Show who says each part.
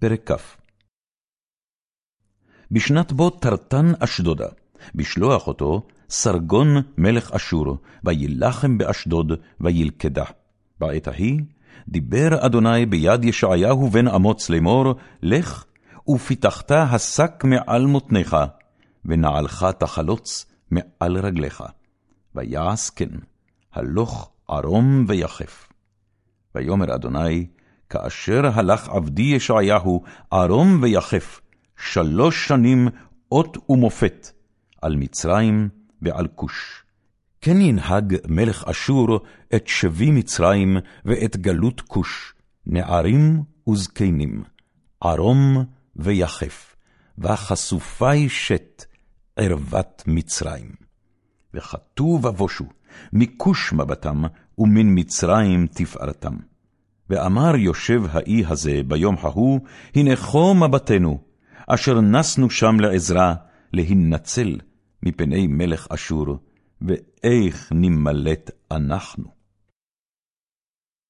Speaker 1: פרק כ. בשנת בו תרתן אשדודה, בשלוח אותו סרגון מלך אשור, וילחם באשדוד, וילכדה. בעת ההיא דיבר אדוני ביד ישעיהו בן אמוץ לאמור, לך ופיתחת השק מעל מותניך, ונעלך תחלוץ מעל רגליך. ויעש כן, הלוך ערום ויחף. ויאמר אדוני, כאשר הלך עבדי ישעיהו ערום ויחף, שלוש שנים אות ומופת, על מצרים ועל כוש. כן ינהג מלך אשור את שבי מצרים ואת גלות כוש, נערים וזקנים, ערום ויחף, וחשופי שת, ערוות מצרים. וחטאו ובושו, מכוש מבטם, ומן מצרים תפארתם. ואמר יושב האי הזה ביום ההוא, הנכו מבטנו, אשר נסנו שם לעזרה, להינצל מפני מלך אשור, ואיך נמלט אנחנו.